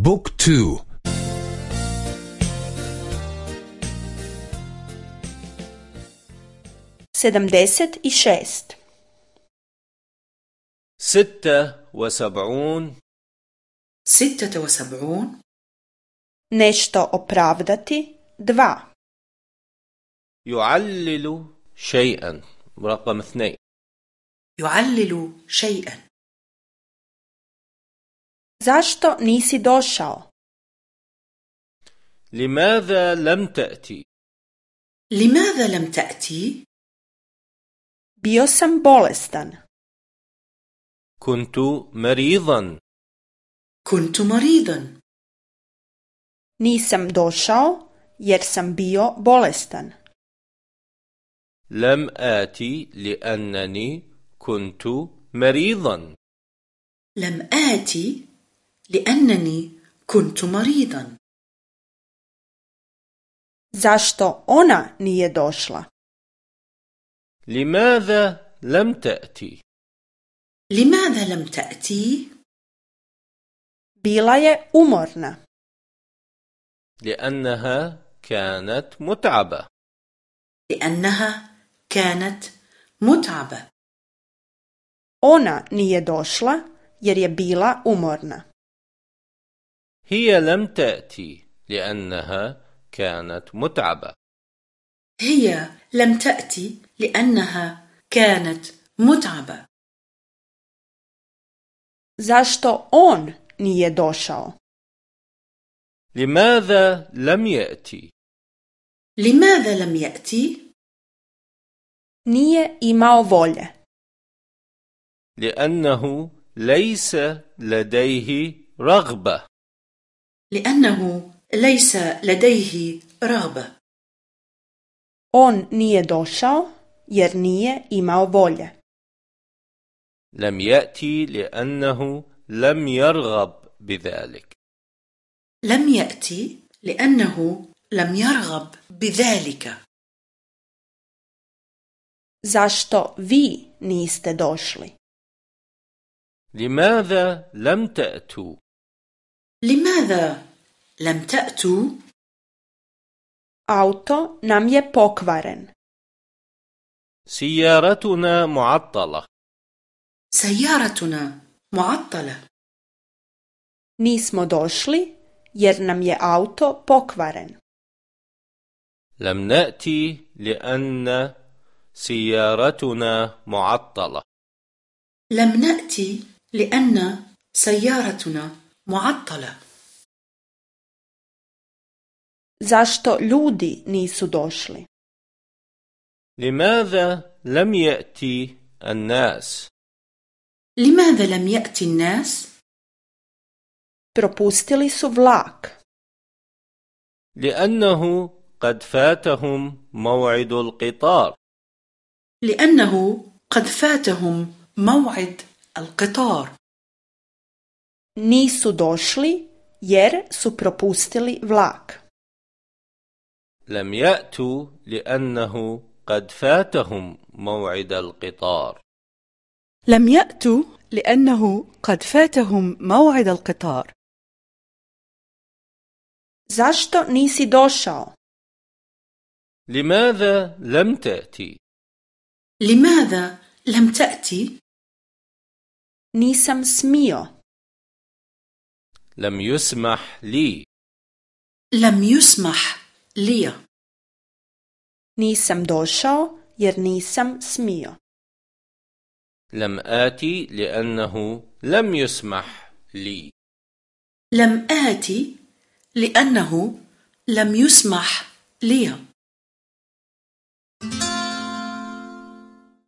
بوك تو. sedamdeset i šest ستة وسبعون. ستة وسبعون. nešto opravdati dva يعلل شيئا. رقم اثنين. يعلل شيئا. Zašto nisi došao? لماذا لم تأتي لماذا لم تأتي؟ bio sam bolestan. كنت مريضا كنت مريضا nisam došao jer sam bio bolestan. لم آتي لأنني كنت مريضا لم آتي لأنني كنت مريضا. Zašto ona nije došla? لماذا لم تأتي؟ لماذا لم تأتي؟ bila je umorna. لأنها كانت متعبة. لأنها كانت متعبة. Ona nije došla jer je bila umorna. هي لم تأتي لأنها كانت متعبة. هي لم تأتي لأنها كانت متعبة. Zašto on nije došao? لماذا لم يأتي؟ لماذا لم يأتي؟ nije imao volje. لأنه ليس لديه رغبة. لأنه ليس لديه رغبة. On nije došao jer nije imao volje. لم يأتي لأنه لم يرغب بذلك. لم يأتي لأنه لم يرغب بذلك. Zašto vi niste došli? لماذا لم تأتوا؟ لماذا لم تأتوا؟ auto nam je pokvaren. سيارتنا معطلة. سيارتنا معطلة. Nismo došli jer nam je auto pokvaren. لم نأتي لأن سيارتنا معطلة. لم نأتي لأن سيارتنا معطلة. Zašto ljudi nisu došli? لماذا لم يأتي الناس؟ لماذا لم يأتي الناس؟ propustili su vlak. لأنه قد فاتهم موعد القطار. لأنه قد فاتهم موعد القطار. Nisu došli jer su propustili vlak. لم يأتوا لأنه قد فاتهم موعد القطار لم يأتوا لأنه قد فاتهم موعد القطار zašto nisi došao? لماذا لم تأتي لماذا لم تأتي؟ nisam smio. لم يسمح لي. لم يسمح لي. nisam došao jer nisam smio لم آتي لأنه لم يسمح لي. لم آتي لأنه لم يسمح لي.